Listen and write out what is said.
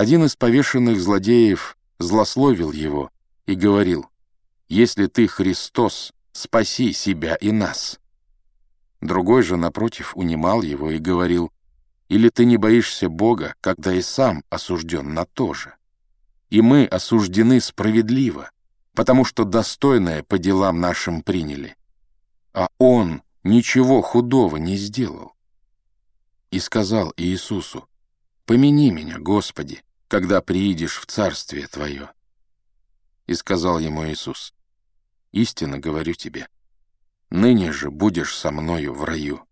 Один из повешенных злодеев злословил его и говорил, «Если ты Христос, спаси себя и нас». Другой же, напротив, унимал его и говорил, «Или ты не боишься Бога, когда и сам осужден на то же? И мы осуждены справедливо, потому что достойное по делам нашим приняли, а Он ничего худого не сделал». И сказал Иисусу, «Помяни меня, Господи, когда приидешь в Царствие Твое». И сказал ему Иисус, «Истинно говорю тебе, ныне же будешь со мною в раю».